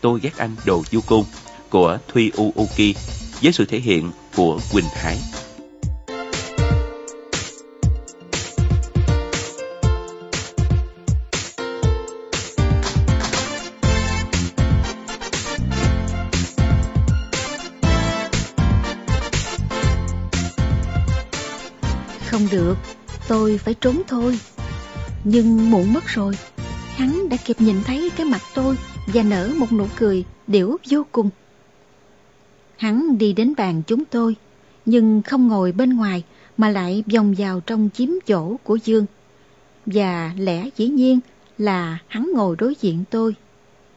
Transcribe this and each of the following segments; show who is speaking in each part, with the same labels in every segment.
Speaker 1: Tôi ghét anh đồ du côn của Thuy Uuki với sự thể hiện của Quỳnh Hải.
Speaker 2: Không được, tôi phải trốn thôi. Nhưng muộn mất rồi. Hắn đã kịp nhìn thấy cái mặt tôi và nở một nụ cười điểu vô cùng. Hắn đi đến bàn chúng tôi, nhưng không ngồi bên ngoài mà lại vòng vào trong chiếm chỗ của Dương. Và lẽ dĩ nhiên là hắn ngồi đối diện tôi,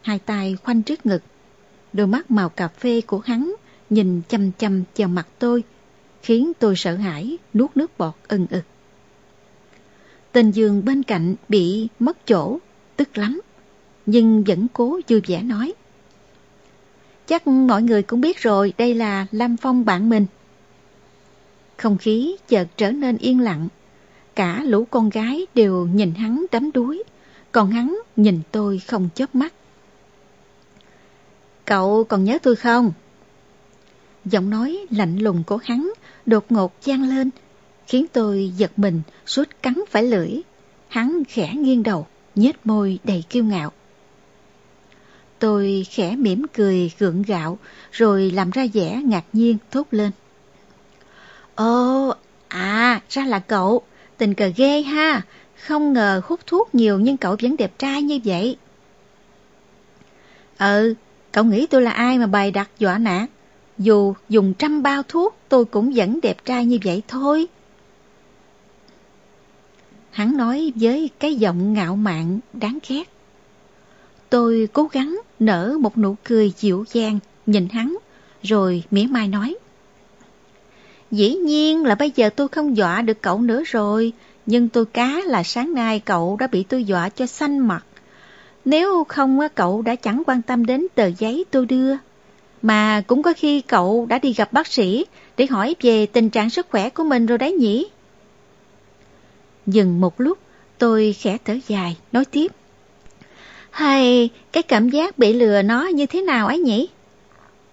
Speaker 2: hai tay khoanh trước ngực. Đôi mắt màu cà phê của hắn nhìn chăm chăm vào mặt tôi, khiến tôi sợ hãi nuốt nước bọt ân ực. Tên Dương bên cạnh bị mất chỗ, tức lắm, nhưng vẫn cố vui vẻ nói. Chắc mọi người cũng biết rồi, đây là Lam Phong bạn mình. Không khí chợt trở nên yên lặng. Cả lũ con gái đều nhìn hắn đắm đuối, còn hắn nhìn tôi không chớp mắt. Cậu còn nhớ tôi không? Giọng nói lạnh lùng của hắn đột ngột gian lên, khiến tôi giật mình suốt cắn phải lưỡi. Hắn khẽ nghiêng đầu, nhếch môi đầy kiêu ngạo. Tôi khẽ mỉm cười gượng gạo rồi làm ra vẻ ngạc nhiên thốt lên. Ồ, à, ra là cậu, tình cờ ghê ha, không ngờ hút thuốc nhiều nhưng cậu vẫn đẹp trai như vậy. Ừ, cậu nghĩ tôi là ai mà bày đặt dọa nạt? Dù dùng trăm bao thuốc tôi cũng vẫn đẹp trai như vậy thôi. Hắn nói với cái giọng ngạo mạn đáng ghét. Tôi cố gắng nở một nụ cười dịu dàng, nhìn hắn, rồi mỉa mai nói. Dĩ nhiên là bây giờ tôi không dọa được cậu nữa rồi, nhưng tôi cá là sáng nay cậu đã bị tôi dọa cho xanh mặt. Nếu không cậu đã chẳng quan tâm đến tờ giấy tôi đưa. Mà cũng có khi cậu đã đi gặp bác sĩ để hỏi về tình trạng sức khỏe của mình rồi đấy nhỉ? Dừng một lúc, tôi khẽ thở dài, nói tiếp. Hay cái cảm giác bị lừa nó như thế nào ấy nhỉ?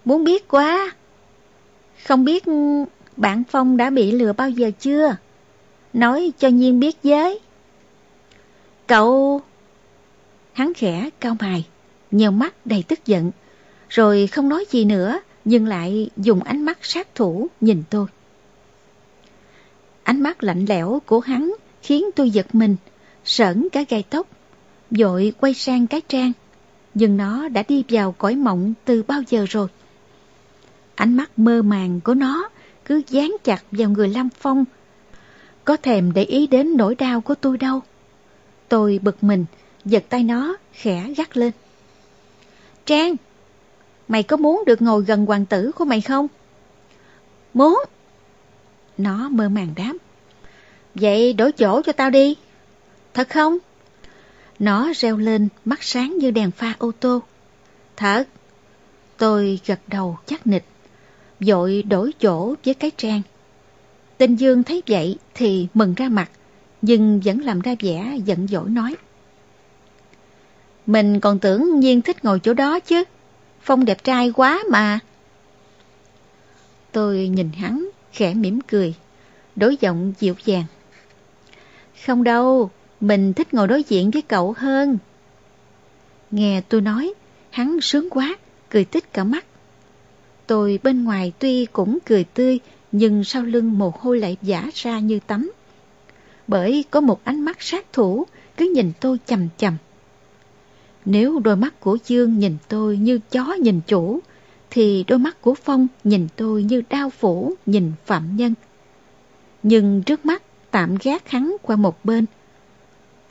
Speaker 2: Muốn biết quá. Không biết bạn Phong đã bị lừa bao giờ chưa? Nói cho Nhiên biết với. Cậu... Hắn khẽ cao mày, nhiều mắt đầy tức giận, rồi không nói gì nữa, nhưng lại dùng ánh mắt sát thủ nhìn tôi. Ánh mắt lạnh lẽo của hắn khiến tôi giật mình, sởn cả gai tóc Dội quay sang cái trang. Nhưng nó đã đi vào cõi mộng từ bao giờ rồi? Ánh mắt mơ màng của nó Cứ dán chặt vào người Lam Phong. Có thèm để ý đến nỗi đau của tôi đâu. Tôi bực mình, Giật tay nó, khẽ gắt lên. Trang, Mày có muốn được ngồi gần hoàng tử của mày không? Muốn. Nó mơ màng đáp. Vậy đổi chỗ cho tao đi. Thật không? Nó reo lên mắt sáng như đèn pha ô tô. Thật. Tôi gật đầu chắc nịch, dội đổi chỗ với cái trang. Tinh Dương thấy vậy thì mừng ra mặt, nhưng vẫn làm ra vẻ giận dỗi nói. Mình còn tưởng Nhiên thích ngồi chỗ đó chứ. Phong đẹp trai quá mà. Tôi nhìn hắn, khẽ mỉm cười, đối giọng dịu dàng. Không đâu, mình thích ngồi đối diện với cậu hơn. Nghe tôi nói, hắn sướng quá, cười tích cả mắt. Tôi bên ngoài tuy cũng cười tươi, nhưng sau lưng mồ hôi lại giả ra như tắm. Bởi có một ánh mắt sát thủ cứ nhìn tôi chầm chầm. Nếu đôi mắt của Dương nhìn tôi như chó nhìn chủ, thì đôi mắt của Phong nhìn tôi như đao phủ nhìn phạm nhân. Nhưng trước mắt tạm gác hắn qua một bên,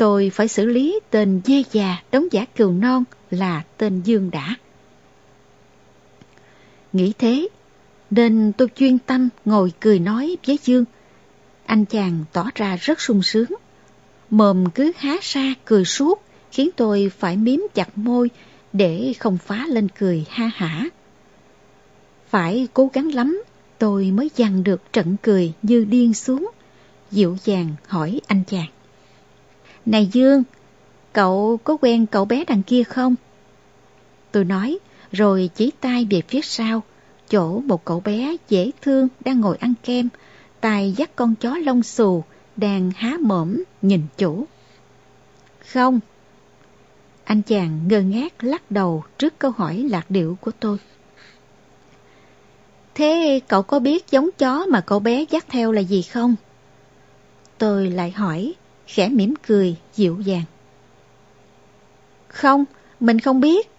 Speaker 2: Tôi phải xử lý tên dê già đóng giả cừu non là tên Dương đã. Nghĩ thế, nên tôi chuyên tâm ngồi cười nói với Dương. Anh chàng tỏ ra rất sung sướng. Mồm cứ há ra cười suốt, khiến tôi phải miếm chặt môi để không phá lên cười ha hả. Phải cố gắng lắm, tôi mới dằn được trận cười như điên xuống, dịu dàng hỏi anh chàng. Này Dương, cậu có quen cậu bé đằng kia không? Tôi nói, rồi chỉ tay về phía sau, chỗ một cậu bé dễ thương đang ngồi ăn kem, tay dắt con chó lông xù, đang há mổm nhìn chủ. Không. Anh chàng ngơ ngác lắc đầu trước câu hỏi lạc điệu của tôi. Thế cậu có biết giống chó mà cậu bé dắt theo là gì không? Tôi lại hỏi, khẽ mỉm cười, dịu dàng. Không, mình không biết.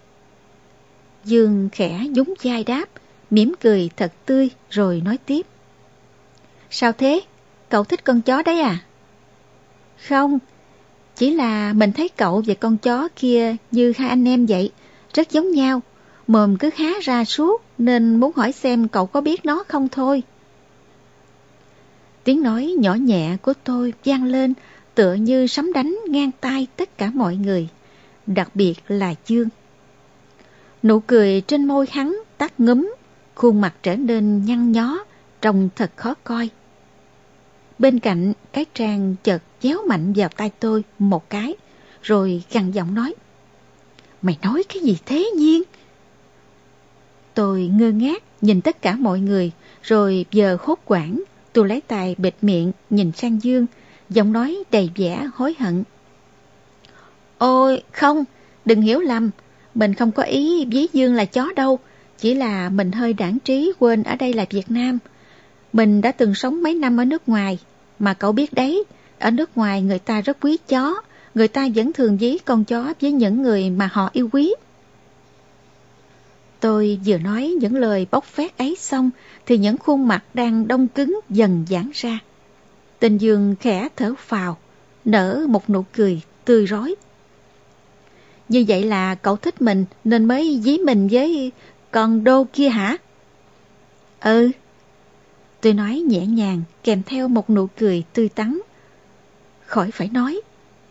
Speaker 2: Dương khẽ dúng chai đáp, mỉm cười thật tươi rồi nói tiếp. Sao thế? Cậu thích con chó đấy à? Không, chỉ là mình thấy cậu và con chó kia như hai anh em vậy, rất giống nhau. Mồm cứ há ra suốt nên muốn hỏi xem cậu có biết nó không thôi. Tiếng nói nhỏ nhẹ của tôi vang lên tựa như sấm đánh ngang tai tất cả mọi người, đặc biệt là Dương. Nụ cười trên môi hắn tắt ngấm, khuôn mặt trở nên nhăn nhó, trông thật khó coi. Bên cạnh, cái trang chợt chéo mạnh vào tay tôi một cái, rồi gằn giọng nói. Mày nói cái gì thế nhiên? Tôi ngơ ngác nhìn tất cả mọi người, rồi giờ hốt quảng, tôi lấy tay bịt miệng nhìn sang Dương, giọng nói đầy vẻ hối hận. Ôi, không, đừng hiểu lầm, mình không có ý với Dương là chó đâu, chỉ là mình hơi đảng trí quên ở đây là Việt Nam. Mình đã từng sống mấy năm ở nước ngoài, mà cậu biết đấy, ở nước ngoài người ta rất quý chó, người ta vẫn thường ví con chó với những người mà họ yêu quý. Tôi vừa nói những lời bốc phét ấy xong thì những khuôn mặt đang đông cứng dần giãn ra. Tình dương khẽ thở phào, nở một nụ cười tươi rói. Như vậy là cậu thích mình nên mới dí mình với con đô kia hả? Ừ. Tôi nói nhẹ nhàng kèm theo một nụ cười tươi tắn. Khỏi phải nói,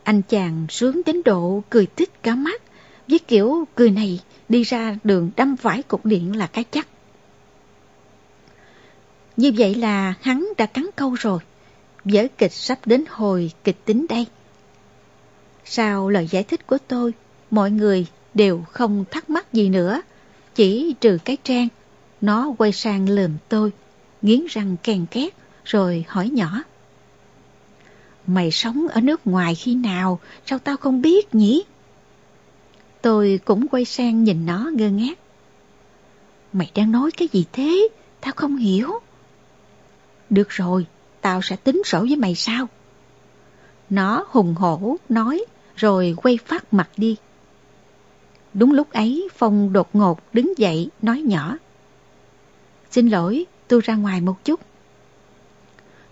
Speaker 2: anh chàng sướng đến độ cười tích cả mắt với kiểu cười này đi ra đường đâm vải cục điện là cái chắc. Như vậy là hắn đã cắn câu rồi. Vở kịch sắp đến hồi kịch tính đây. Sau lời giải thích của tôi, mọi người đều không thắc mắc gì nữa. Chỉ trừ cái trang, nó quay sang lườm tôi, nghiến răng kèn két, rồi hỏi nhỏ. Mày sống ở nước ngoài khi nào, sao tao không biết nhỉ? Tôi cũng quay sang nhìn nó ngơ ngác. Mày đang nói cái gì thế? Tao không hiểu. Được rồi, tao sẽ tính sổ với mày sao? Nó hùng hổ nói rồi quay phát mặt đi. Đúng lúc ấy Phong đột ngột đứng dậy nói nhỏ. Xin lỗi, tôi ra ngoài một chút.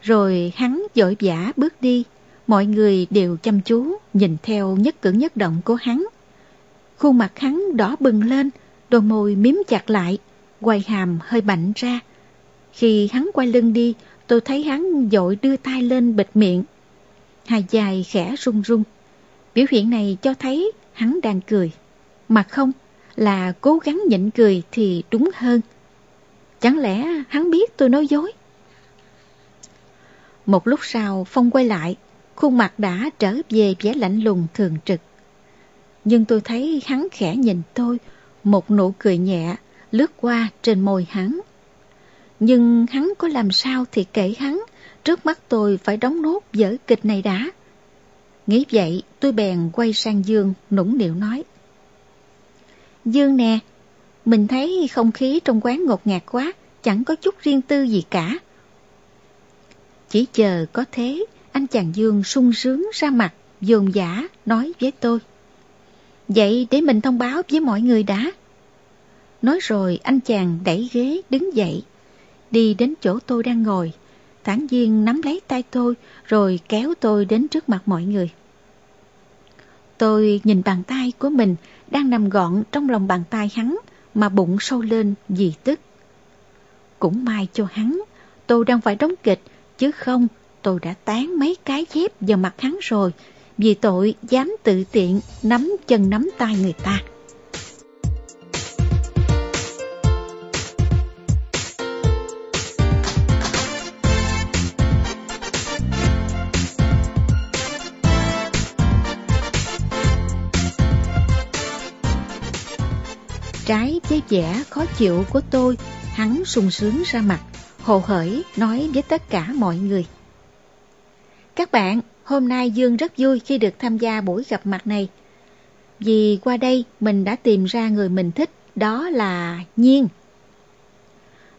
Speaker 2: Rồi hắn dội vã bước đi, mọi người đều chăm chú nhìn theo nhất cử nhất động của hắn. Khuôn mặt hắn đỏ bừng lên, đôi môi miếm chặt lại, quay hàm hơi bạnh ra. Khi hắn quay lưng đi, tôi thấy hắn dội đưa tay lên bịt miệng. Hai dài khẽ run run. Biểu hiện này cho thấy hắn đang cười. Mà không, là cố gắng nhịn cười thì đúng hơn. Chẳng lẽ hắn biết tôi nói dối? Một lúc sau, Phong quay lại, khuôn mặt đã trở về vẻ lạnh lùng thường trực. Nhưng tôi thấy hắn khẽ nhìn tôi, một nụ cười nhẹ lướt qua trên môi hắn. Nhưng hắn có làm sao thì kể hắn, trước mắt tôi phải đóng nốt vở kịch này đã. Nghĩ vậy, tôi bèn quay sang Dương, nũng nịu nói. Dương nè, mình thấy không khí trong quán ngột ngạt quá, chẳng có chút riêng tư gì cả. Chỉ chờ có thế, anh chàng Dương sung sướng ra mặt, dồn giả, nói với tôi. Vậy để mình thông báo với mọi người đã. Nói rồi anh chàng đẩy ghế đứng dậy, đi đến chỗ tôi đang ngồi. Thản Viên nắm lấy tay tôi rồi kéo tôi đến trước mặt mọi người. Tôi nhìn bàn tay của mình đang nằm gọn trong lòng bàn tay hắn mà bụng sâu lên vì tức. Cũng may cho hắn, tôi đang phải đóng kịch, chứ không tôi đã tán mấy cái dép vào mặt hắn rồi vì tội dám tự tiện nắm chân nắm tay người ta. Trái với vẻ khó chịu của tôi, hắn sung sướng ra mặt, hồ hởi nói với tất cả mọi người. Các bạn, hôm nay Dương rất vui khi được tham gia buổi gặp mặt này. Vì qua đây mình đã tìm ra người mình thích, đó là Nhiên.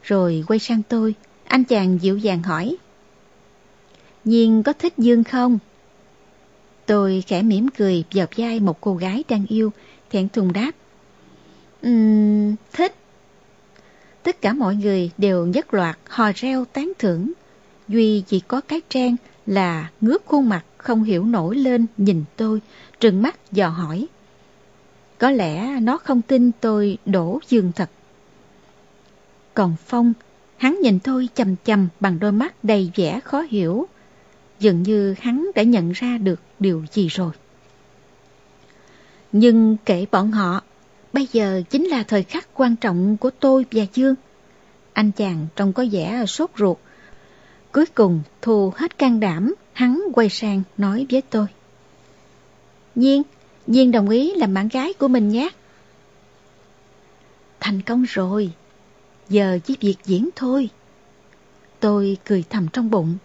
Speaker 2: Rồi quay sang tôi, anh chàng dịu dàng hỏi. Nhiên có thích Dương không? Tôi khẽ mỉm cười dợp vai một cô gái đang yêu, thẹn thùng đáp. Ừm, thích. Tất cả mọi người đều nhất loạt hò reo tán thưởng. Duy chỉ có cái trang là ngước khuôn mặt không hiểu nổi lên nhìn tôi, trừng mắt dò hỏi. Có lẽ nó không tin tôi đổ dương thật. Còn Phong, hắn nhìn tôi chầm chầm bằng đôi mắt đầy vẻ khó hiểu. Dường như hắn đã nhận ra được điều gì rồi. Nhưng kể bọn họ, bây giờ chính là thời khắc quan trọng của tôi và Dương. Anh chàng trông có vẻ sốt ruột. Cuối cùng thu hết can đảm, hắn quay sang nói với tôi. Nhiên, Nhiên đồng ý làm bạn gái của mình nhé. Thành công rồi, giờ chỉ việc diễn thôi. Tôi cười thầm trong bụng.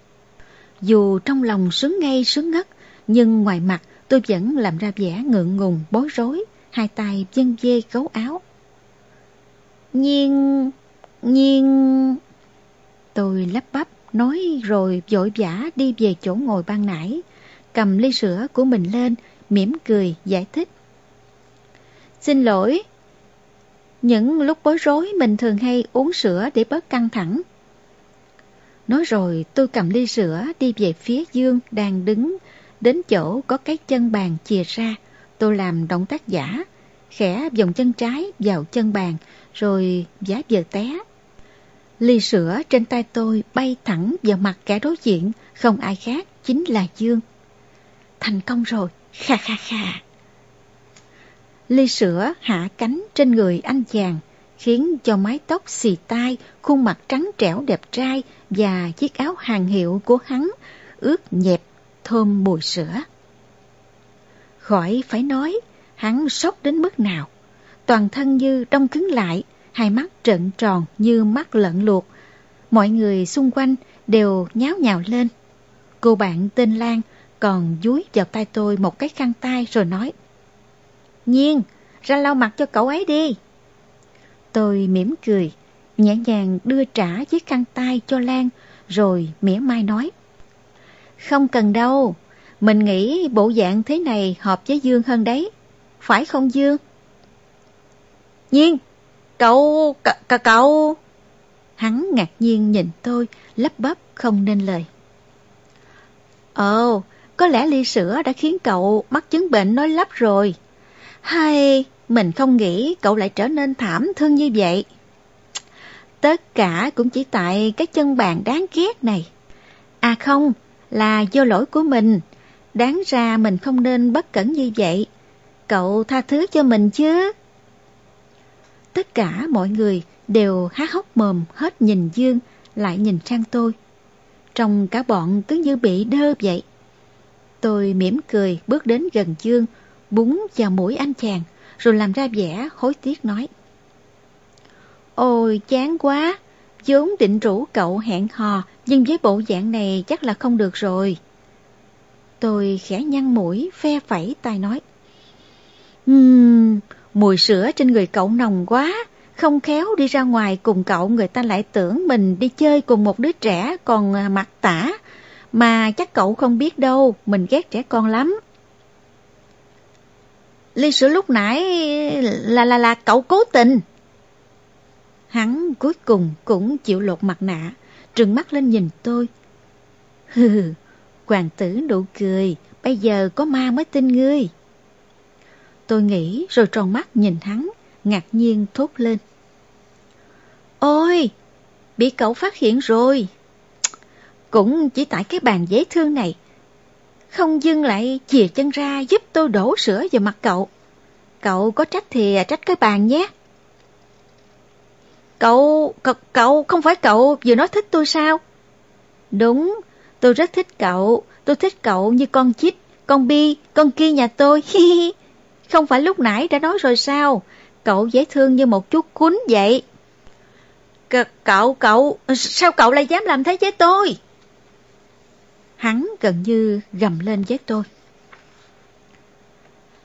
Speaker 2: Dù trong lòng sướng ngay sướng ngất, nhưng ngoài mặt tôi vẫn làm ra vẻ ngượng ngùng, bối rối, hai tay dân dê gấu áo. Nhiên, nhiên... Tôi lắp bắp, nói rồi vội vã đi về chỗ ngồi ban nãy, cầm ly sữa của mình lên, mỉm cười giải thích. Xin lỗi, những lúc bối rối mình thường hay uống sữa để bớt căng thẳng. Nói rồi tôi cầm ly sữa đi về phía Dương đang đứng đến chỗ có cái chân bàn chìa ra. Tôi làm động tác giả, khẽ vòng chân trái vào chân bàn rồi giá vờ té. Ly sữa trên tay tôi bay thẳng vào mặt kẻ đối diện, không ai khác, chính là Dương. Thành công rồi, kha kha kha. Ly sữa hạ cánh trên người anh chàng, khiến cho mái tóc xì tai, khuôn mặt trắng trẻo đẹp trai và chiếc áo hàng hiệu của hắn ướt nhẹp thơm mùi sữa. Khỏi phải nói, hắn sốc đến mức nào. Toàn thân như đông cứng lại, hai mắt trợn tròn như mắt lợn luộc. Mọi người xung quanh đều nháo nhào lên. Cô bạn tên Lan còn dúi vào tay tôi một cái khăn tay rồi nói Nhiên, ra lau mặt cho cậu ấy đi. Tôi mỉm cười, nhẹ nhàng đưa trả chiếc khăn tay cho Lan, rồi mỉa mai nói. Không cần đâu, mình nghĩ bộ dạng thế này hợp với Dương hơn đấy. Phải không Dương? Nhiên, cậu, cậu, cậu... Hắn ngạc nhiên nhìn tôi, lắp bắp không nên lời. Ồ, có lẽ ly sữa đã khiến cậu mắc chứng bệnh nói lắp rồi. Hay, mình không nghĩ cậu lại trở nên thảm thương như vậy. Tất cả cũng chỉ tại cái chân bàn đáng ghét này. À không, là do lỗi của mình. Đáng ra mình không nên bất cẩn như vậy. Cậu tha thứ cho mình chứ. Tất cả mọi người đều há hốc mồm hết nhìn Dương lại nhìn sang tôi. Trong cả bọn cứ như bị đơ vậy. Tôi mỉm cười bước đến gần Dương, búng vào mũi anh chàng, rồi làm ra vẻ hối tiếc nói. Ôi chán quá, vốn định rủ cậu hẹn hò, nhưng với bộ dạng này chắc là không được rồi. Tôi khẽ nhăn mũi, phe phẩy tai nói. Ừm, mùi sữa trên người cậu nồng quá, không khéo đi ra ngoài cùng cậu người ta lại tưởng mình đi chơi cùng một đứa trẻ còn à, mặt tả. Mà chắc cậu không biết đâu, mình ghét trẻ con lắm. Ly sữa lúc nãy là là là cậu cố tình. Hắn cuối cùng cũng chịu lột mặt nạ, trừng mắt lên nhìn tôi. Hừ, hoàng tử nụ cười, bây giờ có ma mới tin ngươi. Tôi nghĩ rồi tròn mắt nhìn hắn, ngạc nhiên thốt lên. Ôi, bị cậu phát hiện rồi. Cũng chỉ tại cái bàn dễ thương này. Không dưng lại chìa chân ra giúp tôi đổ sữa vào mặt cậu. Cậu có trách thì trách cái bàn nhé. Cậu, cậu, cậu, không phải cậu vừa nói thích tôi sao? Đúng, tôi rất thích cậu, tôi thích cậu như con chích, con bi, con kia nhà tôi, hi hi. Không phải lúc nãy đã nói rồi sao? Cậu dễ thương như một chú cún vậy. C cậu, cậu, sao cậu lại dám làm thế với tôi? Hắn gần như gầm lên với tôi.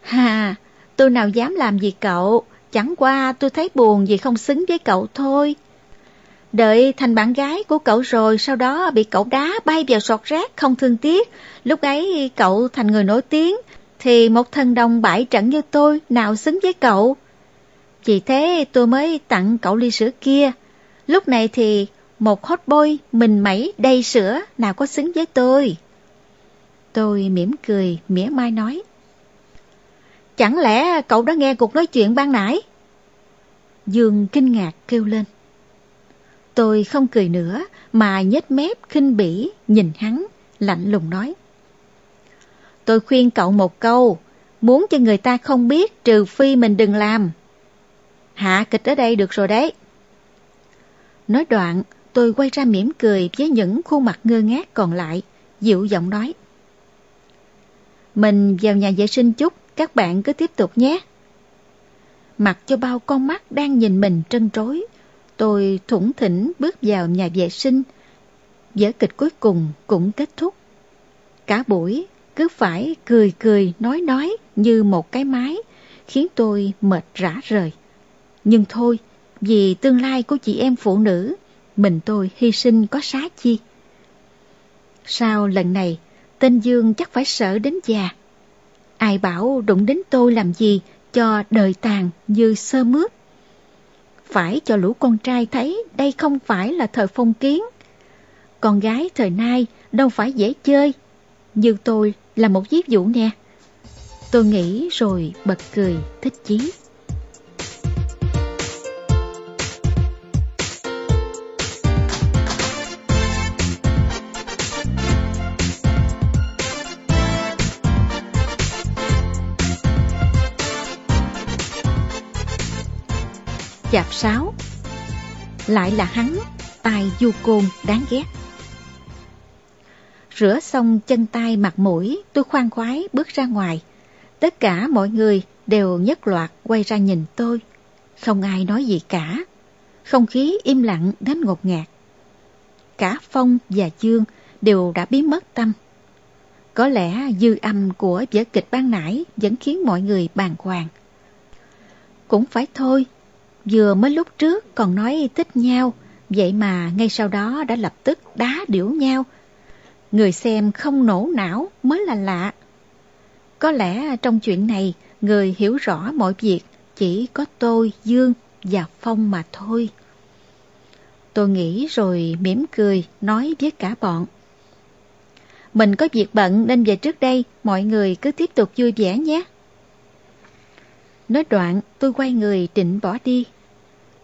Speaker 2: Hà, tôi nào dám làm gì cậu, chẳng qua tôi thấy buồn vì không xứng với cậu thôi. Đợi thành bạn gái của cậu rồi, sau đó bị cậu đá bay vào sọt rác không thương tiếc. Lúc ấy cậu thành người nổi tiếng, thì một thần đồng bãi trận như tôi nào xứng với cậu. Vì thế tôi mới tặng cậu ly sữa kia. Lúc này thì một hot boy mình mẩy đầy sữa nào có xứng với tôi. Tôi mỉm cười, mỉa mai nói. Chẳng lẽ cậu đã nghe cuộc nói chuyện ban nãy? Dương kinh ngạc kêu lên. Tôi không cười nữa mà nhếch mép khinh bỉ nhìn hắn, lạnh lùng nói. Tôi khuyên cậu một câu, muốn cho người ta không biết trừ phi mình đừng làm. Hạ kịch ở đây được rồi đấy. Nói đoạn, tôi quay ra mỉm cười với những khuôn mặt ngơ ngác còn lại, dịu giọng nói. Mình vào nhà vệ sinh chút, các bạn cứ tiếp tục nhé. Mặc cho bao con mắt đang nhìn mình trân trối, tôi thủng thỉnh bước vào nhà vệ sinh. Vở kịch cuối cùng cũng kết thúc. Cả buổi cứ phải cười cười nói nói như một cái máy, khiến tôi mệt rã rời. Nhưng thôi, vì tương lai của chị em phụ nữ, mình tôi hy sinh có xá chi. Sao lần này, tên Dương chắc phải sợ đến già. Ai bảo đụng đến tôi làm gì cho đời tàn như sơ mướt. Phải cho lũ con trai thấy đây không phải là thời phong kiến. Con gái thời nay đâu phải dễ chơi. Như tôi là một ví dụ nè. Tôi nghĩ rồi bật cười, thích chí. Chạp sáo Lại là hắn, tài du côn đáng ghét. Rửa xong chân tay mặt mũi, tôi khoan khoái bước ra ngoài. Tất cả mọi người đều nhất loạt quay ra nhìn tôi. Không ai nói gì cả. Không khí im lặng đến ngột ngạt. Cả Phong và Dương đều đã biến mất tâm. Có lẽ dư âm của vở kịch ban nãy vẫn khiến mọi người bàng hoàng. Cũng phải thôi, vừa mới lúc trước còn nói thích nhau, vậy mà ngay sau đó đã lập tức đá điểu nhau, người xem không nổ não mới là lạ. Có lẽ trong chuyện này, người hiểu rõ mọi việc chỉ có tôi, Dương và Phong mà thôi. Tôi nghĩ rồi mỉm cười nói với cả bọn. Mình có việc bận nên về trước đây, mọi người cứ tiếp tục vui vẻ nhé. Nói đoạn, tôi quay người định bỏ đi.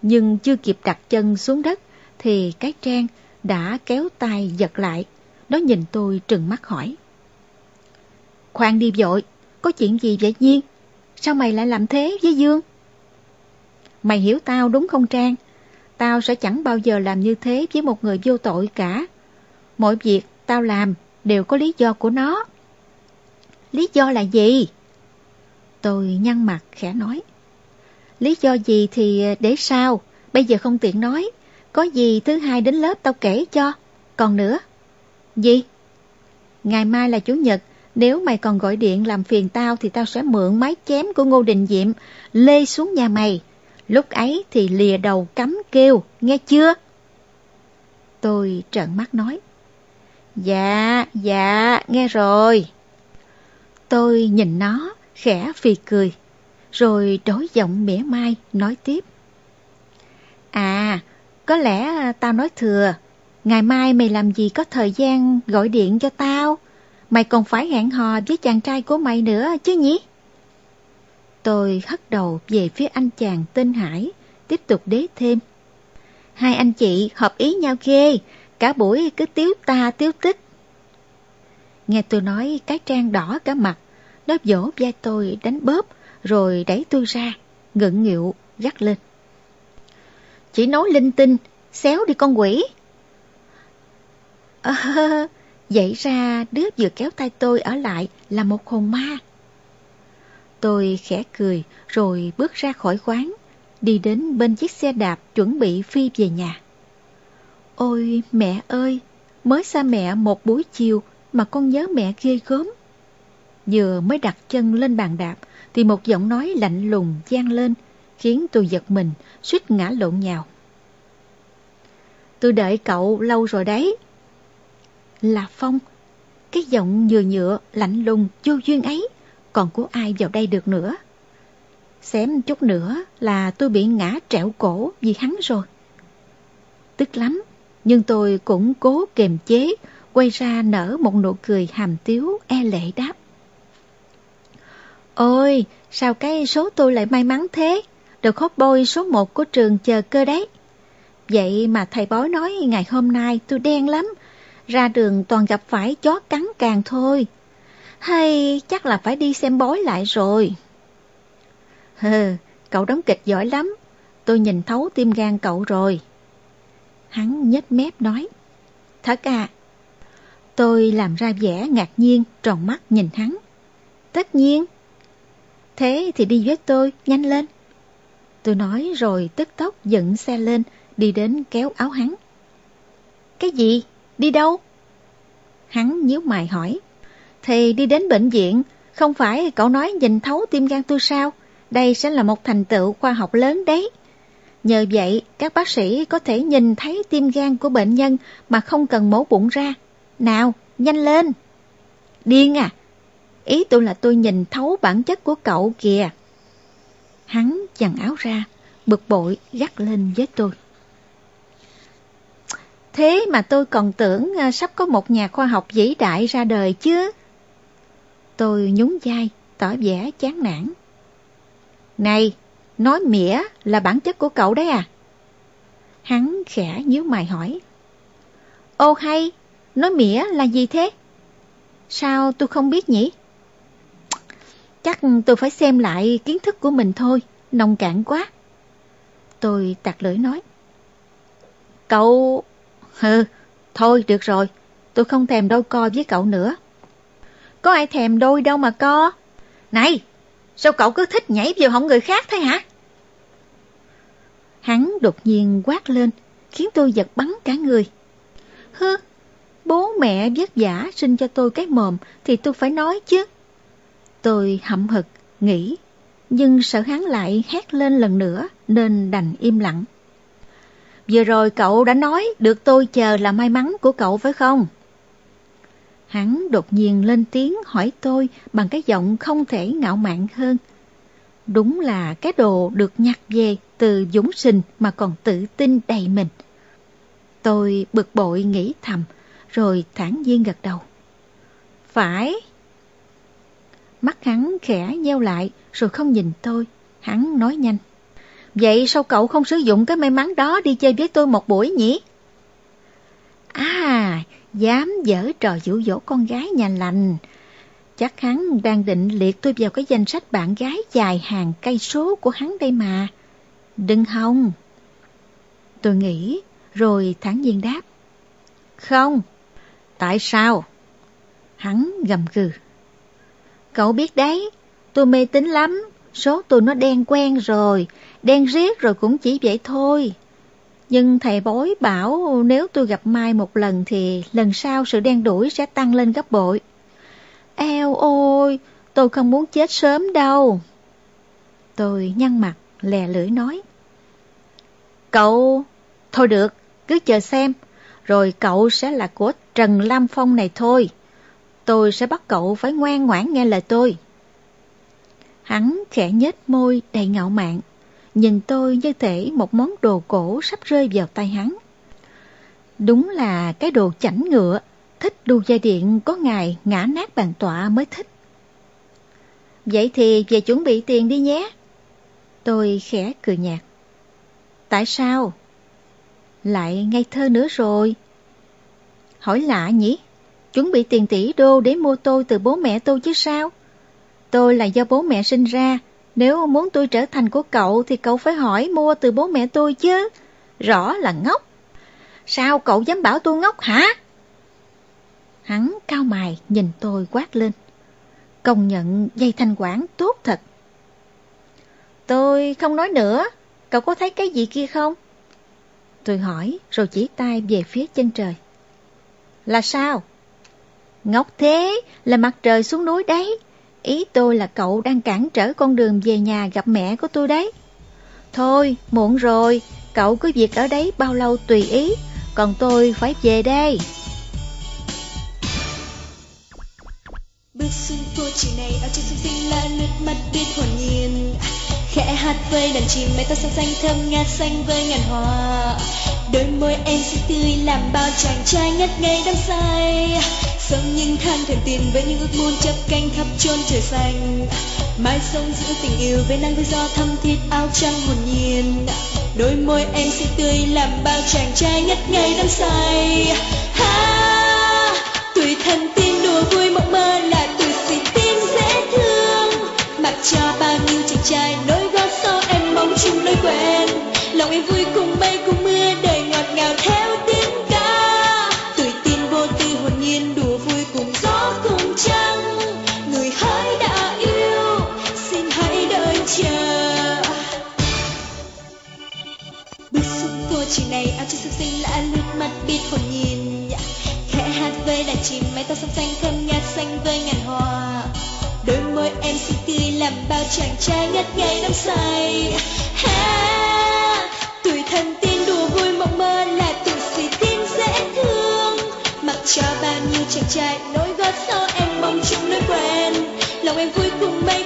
Speaker 2: Nhưng chưa kịp đặt chân xuống đất, thì cái trang đã kéo tay giật lại nó nhìn tôi trừng mắt hỏi. Khoan đi vội, có chuyện gì vậy Nhiên? Sao mày lại làm thế với Dương? Mày hiểu tao đúng không Trang? Tao sẽ chẳng bao giờ làm như thế với một người vô tội cả. Mọi việc tao làm đều có lý do của nó. Lý do là gì? Tôi nhăn mặt khẽ nói. Lý do gì thì ờ, để sau, bây giờ không tiện nói. Có gì thứ hai đến lớp tao kể cho. Còn nữa, gì? Ngày mai là Chủ nhật, nếu mày còn gọi điện làm phiền tao thì tao sẽ mượn máy chém của Ngô Đình Diệm lê xuống nhà mày. Lúc ấy thì lìa đầu cắm kêu, nghe chưa? Tôi trợn mắt nói. Dạ, dạ, nghe rồi. Tôi nhìn nó, khẽ phì cười, rồi đổi giọng mỉa mai, nói tiếp. À, có lẽ tao nói thừa, Ngày mai mày làm gì có thời gian gọi điện cho tao? Mày còn phải hẹn hò với chàng trai của mày nữa chứ nhỉ? Tôi hất đầu về phía anh chàng tên Hải, tiếp tục đế thêm. Hai anh chị hợp ý nhau ghê, cả buổi cứ tiếu ta tiếu tích. Nghe tôi nói cái trang đỏ cả mặt, nó vỗ vai tôi đánh bóp rồi đẩy tôi ra, ngượng nghịu gắt lên. Chỉ nói linh tinh, xéo đi con quỷ. À, vậy ra đứa vừa kéo tay tôi ở lại là một hồn ma. Tôi khẽ cười rồi bước ra khỏi quán, đi đến bên chiếc xe đạp chuẩn bị phi về nhà. Ôi mẹ ơi, mới xa mẹ một buổi chiều mà con nhớ mẹ ghê gớm. Vừa mới đặt chân lên bàn đạp thì một giọng nói lạnh lùng gian lên khiến tôi giật mình, suýt ngã lộn nhào. Tôi đợi cậu lâu rồi đấy. Là Phong, cái giọng nhựa nhựa, lạnh lùng, vô duyên ấy, còn của ai vào đây được nữa. Xém chút nữa là tôi bị ngã trẹo cổ vì hắn rồi. Tức lắm, nhưng tôi cũng cố kềm chế, quay ra nở một nụ cười hàm tiếu e lệ đáp. Ôi, sao cái số tôi lại may mắn thế? Được hốt bôi số một của trường chờ cơ đấy. Vậy mà thầy bói nói ngày hôm nay tôi đen lắm, ra đường toàn gặp phải chó cắn càng thôi. Hay chắc là phải đi xem bói lại rồi. Hừ, cậu đóng kịch giỏi lắm, tôi nhìn thấu tim gan cậu rồi. Hắn nhếch mép nói, thật à. Tôi làm ra vẻ ngạc nhiên, tròn mắt nhìn hắn. Tất nhiên. Thế thì đi với tôi, nhanh lên. Tôi nói rồi tức tốc dựng xe lên, đi đến kéo áo hắn. Cái gì? Đi đâu? Hắn nhíu mày hỏi. Thì đi đến bệnh viện, không phải cậu nói nhìn thấu tim gan tôi sao? Đây sẽ là một thành tựu khoa học lớn đấy. Nhờ vậy, các bác sĩ có thể nhìn thấy tim gan của bệnh nhân mà không cần mổ bụng ra. Nào, nhanh lên! Điên à! Ý tôi là tôi nhìn thấu bản chất của cậu kìa. Hắn chằn áo ra, bực bội gắt lên với tôi. Thế mà tôi còn tưởng à, sắp có một nhà khoa học vĩ đại ra đời chứ. Tôi nhún vai, tỏ vẻ chán nản. Này, nói mỉa là bản chất của cậu đấy à? Hắn khẽ nhíu mày hỏi. Ô hay, nói mỉa là gì thế? Sao tôi không biết nhỉ? Chắc tôi phải xem lại kiến thức của mình thôi, nông cạn quá. Tôi tạc lưỡi nói. Cậu... Hừ, thôi được rồi, tôi không thèm đôi co với cậu nữa. Có ai thèm đôi đâu mà co. Này, sao cậu cứ thích nhảy vào họng người khác thế hả? Hắn đột nhiên quát lên, khiến tôi giật bắn cả người. Hứ, bố mẹ vất vả sinh cho tôi cái mồm thì tôi phải nói chứ. Tôi hậm hực, nghĩ, nhưng sợ hắn lại hét lên lần nữa nên đành im lặng. Vừa rồi cậu đã nói được tôi chờ là may mắn của cậu phải không? Hắn đột nhiên lên tiếng hỏi tôi bằng cái giọng không thể ngạo mạn hơn. Đúng là cái đồ được nhặt về từ dũng sinh mà còn tự tin đầy mình. Tôi bực bội nghĩ thầm, rồi thản nhiên gật đầu. Phải. Mắt hắn khẽ nheo lại, rồi không nhìn tôi. Hắn nói nhanh. Vậy sao cậu không sử dụng cái may mắn đó đi chơi với tôi một buổi nhỉ? À, dám dở trò dụ dỗ con gái nhà lành. Chắc hắn đang định liệt tôi vào cái danh sách bạn gái dài hàng cây số của hắn đây mà. Đừng hòng. Tôi nghĩ, rồi thản nhiên đáp. Không. Tại sao? Hắn gầm gừ. Cậu biết đấy, tôi mê tín lắm, số tôi nó đen quen rồi, đen riết rồi cũng chỉ vậy thôi. Nhưng thầy bói bảo nếu tôi gặp Mai một lần thì lần sau sự đen đuổi sẽ tăng lên gấp bội. Eo ôi, tôi không muốn chết sớm đâu. Tôi nhăn mặt, lè lưỡi nói. Cậu, thôi được, cứ chờ xem, rồi cậu sẽ là của Trần Lam Phong này thôi. Tôi sẽ bắt cậu phải ngoan ngoãn nghe lời tôi. Hắn khẽ nhếch môi đầy ngạo mạn, nhìn tôi như thể một món đồ cổ sắp rơi vào tay hắn. Đúng là cái đồ chảnh ngựa, thích đu dây điện có ngày ngã nát bàn tọa mới thích. Vậy thì về chuẩn bị tiền đi nhé. Tôi khẽ cười nhạt. Tại sao? Lại ngây thơ nữa rồi. Hỏi lạ nhỉ? Chuẩn bị tiền tỷ đô để mua tôi từ bố mẹ tôi chứ sao? Tôi là do bố mẹ sinh ra, nếu muốn tôi trở thành của cậu thì cậu phải hỏi mua từ bố mẹ tôi chứ. Rõ là ngốc. Sao cậu dám bảo tôi ngốc hả? Hắn cao mày nhìn tôi quát lên. Công nhận dây thanh quản tốt thật. Tôi không nói nữa. Cậu cậu có thấy cái gì kia không? Tôi hỏi rồi chỉ tay về phía chân trời. Là sao? Ngốc thế, là mặt trời xuống núi đấy. Ý tôi là cậu đang cản trở con đường về nhà gặp mẹ của tôi đấy. Thôi, muộn rồi, cậu cứ việc ở đấy bao lâu tùy ý, còn tôi phải về đây.
Speaker 3: Bước xuống phố chiều này áo trên xinh xinh là nước mắt biết hồn nhiên khẽ hát với đàn chim mây tóc xanh xanh thơm ngát xanh với ngàn hoa đôi môi em xinh tươi làm bao chàng trai ngất ngây đắm say sống những than thèm tiền với những ước muốn chấp cánh khắp chôn trời xanh. Mai sông giữ tình yêu với nắng với gió thâm thiết áo trắng hồn nhiên. Đôi môi em xinh tươi làm bao chàng trai ngất ngây đắm say. Ha! Tuổi thân tin đùa vui mộng mơ là tuổi xì tin dễ thương. Mặc cho bao nhiêu chàng trai nối gót sau em mong chung nơi quen lòng em vui cùng bay cùng mưa, đời ngọt ngào theo mắt nhìn khẽ hát với đàn chim mái tóc xanh xanh, thơm ngát xanh với ngàn hoa. Đôi môi em xinh tươi làm bao chàng trai ngất ngây đắm say. Ha! Tuổi thân tin đùa vui mộng mơ là tuổi xì tin dễ thương. Mặc cho bao nhiêu chàng trai nối gót sau em mong chung nơi quen. Lòng em vui cùng mây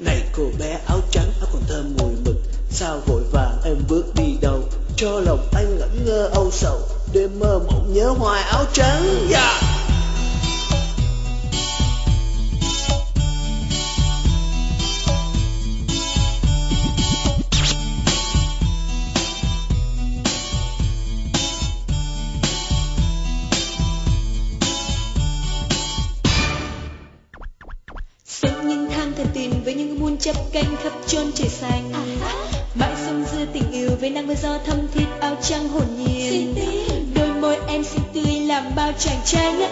Speaker 4: này cô bé, áo trắng, áo còn thơm mùi mực. Sao vội vàng em bước đi đâu? Cho lòng anh ngẩn ngơ âu sầu. Đêm mơ mộng nhớ hoài áo trắng. Yeah.
Speaker 3: Bao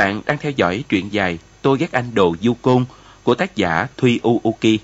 Speaker 1: bạn đang theo dõi truyện dài Tôi ghét anh đồ du côn của tác giả Thuy Uki.